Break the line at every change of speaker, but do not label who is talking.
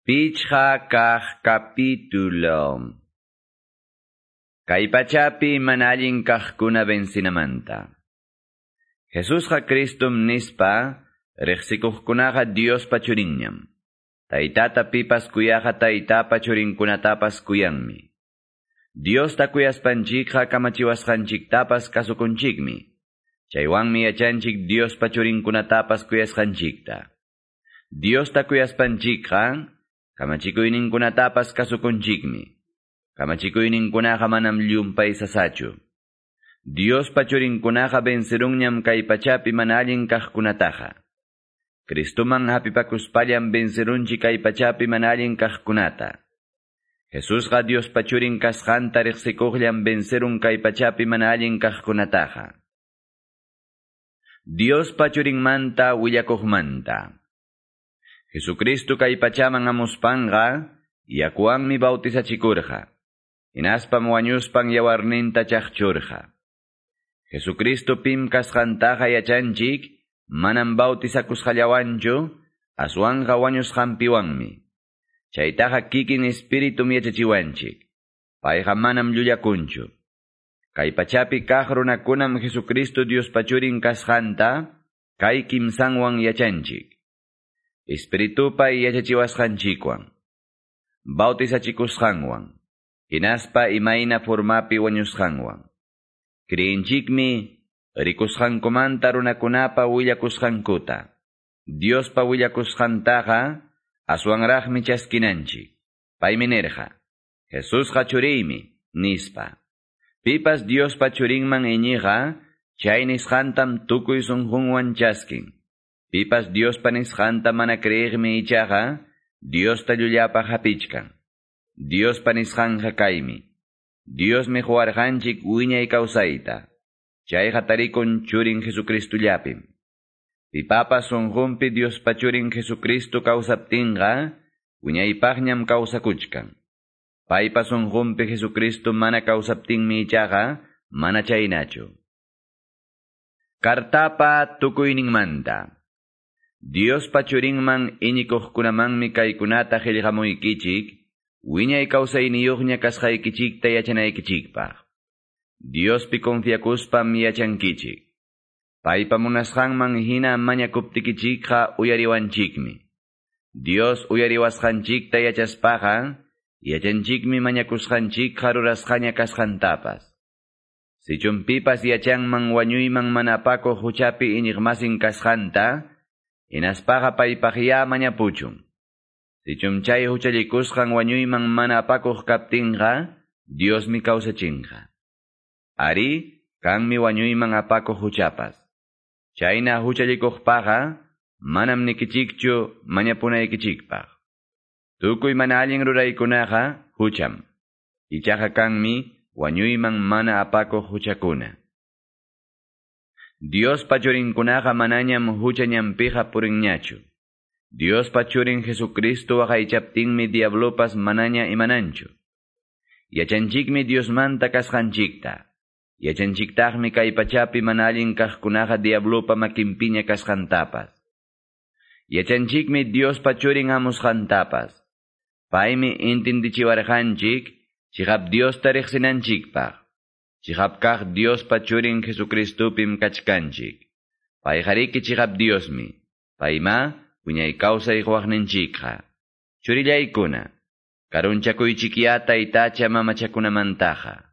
Pichha kah capítulo. Kaipachapi manallin kahkuna bensinamanta. Jesusqa Christum nispa, rexikuhkunaqa Dios pachurinñam. Taitata pipas kuyaqa taitapa churinkunatapas kuyanmi. Dios takuyaspanchikqa kamachiwasqanchiktapas kasukunchikmi. Chaywanmi yachanchik Dios pachurinkunatapas kuyasqanchikta. Dios takuyaspanchikqa kamachikuyninkunatapas kasukunchikmi. Kamachikuyninkunaqa manam llumpay sasachu. Dios pachurinkunaqa vencerunñam kay pachapi manallin kaqkunataqa. Cristuman hapipakuspallam vencerunchi kay pachapi manallin kaqkunata. Jesusqa Dios pachurin kasqanta riqsikuqllam vencerun kay pachapi manallin kaqkunataqa. Dios pachurinmanta willakuqmanta. Jesucristo kay pachaman amuspanga, yakuanmi bautizachikurqa. Inaspam wañuspang yawarninta chaqchurqa. Jesucristo pim kasqantaqa yachanchik, manam bautizakusqallawanchu, aswanqa wañusqanpiwanmi. Chaytaqa kikin espiritum yachachiwanchik. Payqa manam llullakunchu. Kay pachapi kaq runakunam Jesucristo Dios pachurin kasqanta, kay kimsanwan yachanchik. Espiritupa yachachiwasqanchikwan. Bautizachikusqanwan. Hinaspa imayna formapi wañusqanwan. Kriinchikmi rikusqankumanta runakunapa willakusqankuta. Diospa willakusqantaqa aswanraqmi chaskinanchik. Paymi nirqa. Jesusqa churiymi, nispa. Pipas Diospa churinman iñiqa, chay nisqantam tukuy sunqunwan chaskin. Pipas Diospa nisqanta mana creermi ichaqa, Diosta llullapa hapichkan. Diospa nisqanja kaymi. Diosmi huarqanchik wiñay kawsayta. Chayqa tarikun churin Jesucristullapim. Pipapas sunqunpi Diospa churin Jesucristo kawsaptinqa, wiñaypaqñam kawsakuchkan. Paypa sunqunpi Jesucristo mana kawsaptinmi ichaqa, mana chaynachu. Kartapa tukuyninmanta. Dios pachurinman iñikuqkunamanmi kaykunata qillqamuykichik, wiñay kawsayniyuqña kasqaykichikta yachanaykichikpaq. Diospi confiakuspam yachankichik. Paypa munasqanman hina mañakuptikichikqa uyariwanchikmi. Dios uyariwasqanchikta yachaspaqa, yachanchikmi mañakusqanchikqa rurasqaña kasqantapas. Sichunpipas yachanman wañuyman manapakuq huchapi iñiqmasin kasqanta, Inaspaqa paypaqya mañapuchun. Sichumchay huchallikusqan wañuyman mana apakuq kaptinqa, Diosmi kawsachinqa. Ari, kanmi wañuyman apakuq huchapas. Chayna huchallikuqpaqa, manam nikichikchu mañapunaykichikpaq. Tukuy mana allin ruraykunaqa, hucham. Ichaqa kanmi wañuyman mana apakuq huchakuna. Dios pachurinkunaqa manañam huchañampiqa purinñachu. Dios pachurin Jesucristo waqaychaptinmi diablopas manaña imananchu. Yachanchikmi Diosmanta kasqanchikta. Yachanchiktaqmi kay pachapi manallin kaqkunaqa diablopa makinpiña kasqantapas. Yachanchikmi Dios pachurin amusqantapas. Paymi intindichiwarqanchik, chikap Dios tariqsinanchikpaq. Chihapkaq Dios pachurin Jesucristupim kachkanchik. Payjariki chihap Diosmi. Payma, wiñay kawsay huaqninchikqa. Churillaykuna. Karunchakuychikyata itacha mamachakunamantaqa.